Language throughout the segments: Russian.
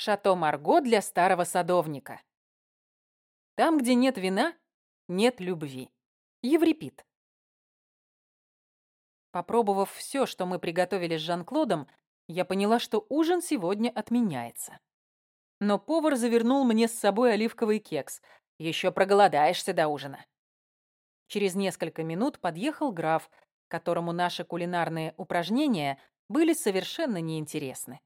Шато Марго для старого садовника. Там, где нет вина, нет любви. Еврипид. Попробовав все, что мы приготовили с Жан-Клодом, я поняла, что ужин сегодня отменяется. Но повар завернул мне с собой оливковый кекс. Еще проголодаешься до ужина. Через несколько минут подъехал граф, которому наши кулинарные упражнения были совершенно неинтересны.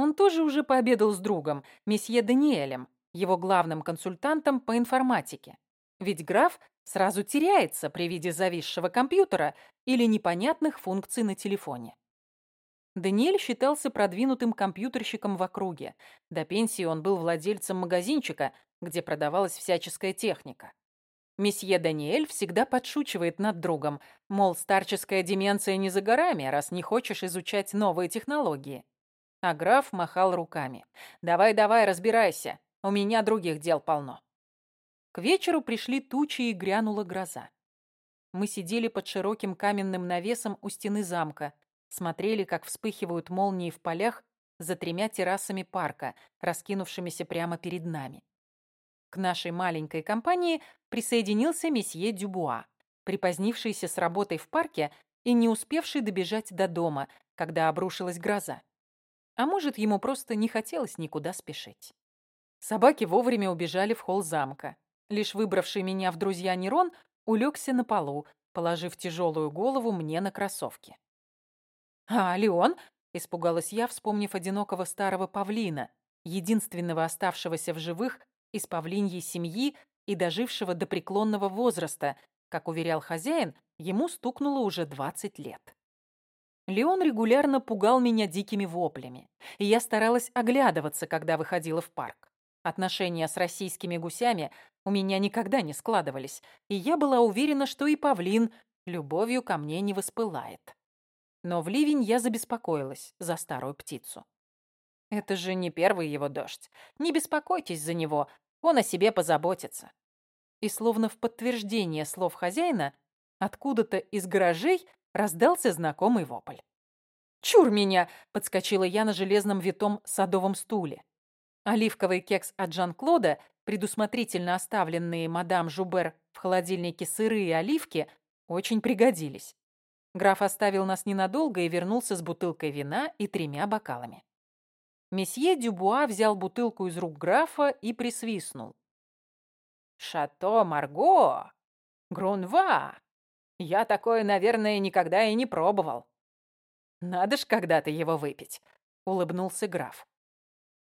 Он тоже уже пообедал с другом, месье Даниэлем, его главным консультантом по информатике. Ведь граф сразу теряется при виде зависшего компьютера или непонятных функций на телефоне. Даниэль считался продвинутым компьютерщиком в округе. До пенсии он был владельцем магазинчика, где продавалась всяческая техника. Месье Даниэль всегда подшучивает над другом, мол, старческая деменция не за горами, раз не хочешь изучать новые технологии. А граф махал руками. «Давай-давай, разбирайся. У меня других дел полно». К вечеру пришли тучи и грянула гроза. Мы сидели под широким каменным навесом у стены замка, смотрели, как вспыхивают молнии в полях за тремя террасами парка, раскинувшимися прямо перед нами. К нашей маленькой компании присоединился месье Дюбуа, припозднившийся с работой в парке и не успевший добежать до дома, когда обрушилась гроза. А может, ему просто не хотелось никуда спешить. Собаки вовремя убежали в холл замка. Лишь выбравший меня в друзья Нерон улегся на полу, положив тяжелую голову мне на кроссовки. «А, Леон?» — испугалась я, вспомнив одинокого старого павлина, единственного оставшегося в живых из павлиньей семьи и дожившего до преклонного возраста. Как уверял хозяин, ему стукнуло уже двадцать лет. Леон регулярно пугал меня дикими воплями, и я старалась оглядываться, когда выходила в парк. Отношения с российскими гусями у меня никогда не складывались, и я была уверена, что и павлин любовью ко мне не воспылает. Но в ливень я забеспокоилась за старую птицу. Это же не первый его дождь. Не беспокойтесь за него, он о себе позаботится. И словно в подтверждение слов хозяина, откуда-то из гаражей раздался знакомый вопль. «Чур меня!» — подскочила я на железном витом садовом стуле. Оливковый кекс от Жан-Клода, предусмотрительно оставленные мадам Жубер в холодильнике сырые оливки, очень пригодились. Граф оставил нас ненадолго и вернулся с бутылкой вина и тремя бокалами. Месье Дюбуа взял бутылку из рук графа и присвистнул. «Шато Марго! Грунва! Я такое, наверное, никогда и не пробовал. Надо ж когда-то его выпить», — улыбнулся граф.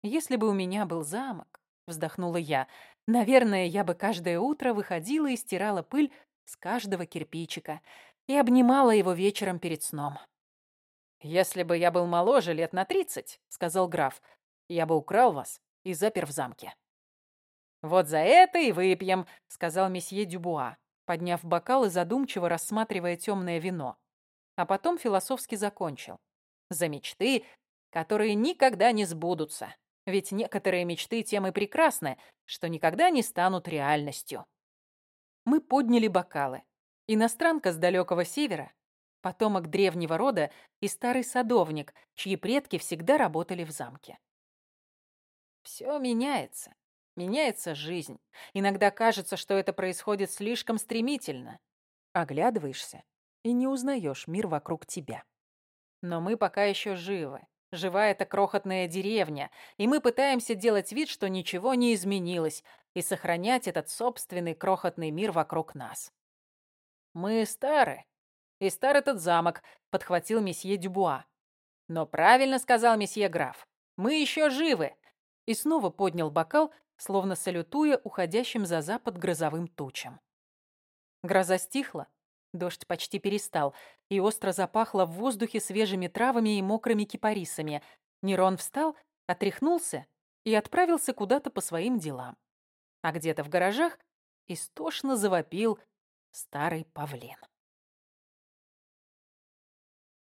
«Если бы у меня был замок», — вздохнула я, — «наверное, я бы каждое утро выходила и стирала пыль с каждого кирпичика и обнимала его вечером перед сном». «Если бы я был моложе лет на тридцать», — сказал граф, — «я бы украл вас и запер в замке». «Вот за это и выпьем», — сказал месье Дюбуа подняв бокал и задумчиво рассматривая темное вино. А потом философски закончил. За мечты, которые никогда не сбудутся. Ведь некоторые мечты тем и прекрасны, что никогда не станут реальностью. Мы подняли бокалы. Иностранка с далекого севера, потомок древнего рода и старый садовник, чьи предки всегда работали в замке. Все меняется. Меняется жизнь. Иногда кажется, что это происходит слишком стремительно. Оглядываешься и не узнаешь мир вокруг тебя. Но мы пока еще живы. Жива эта крохотная деревня, и мы пытаемся делать вид, что ничего не изменилось, и сохранять этот собственный крохотный мир вокруг нас. Мы стары, и стар этот замок, подхватил месье Дюбуа. Но правильно сказал месье граф. Мы еще живы. И снова поднял бокал, словно салютуя уходящим за запад грозовым тучам. Гроза стихла, дождь почти перестал, и остро запахло в воздухе свежими травами и мокрыми кипарисами. Нерон встал, отряхнулся и отправился куда-то по своим делам. А где-то в гаражах истошно завопил старый павлин.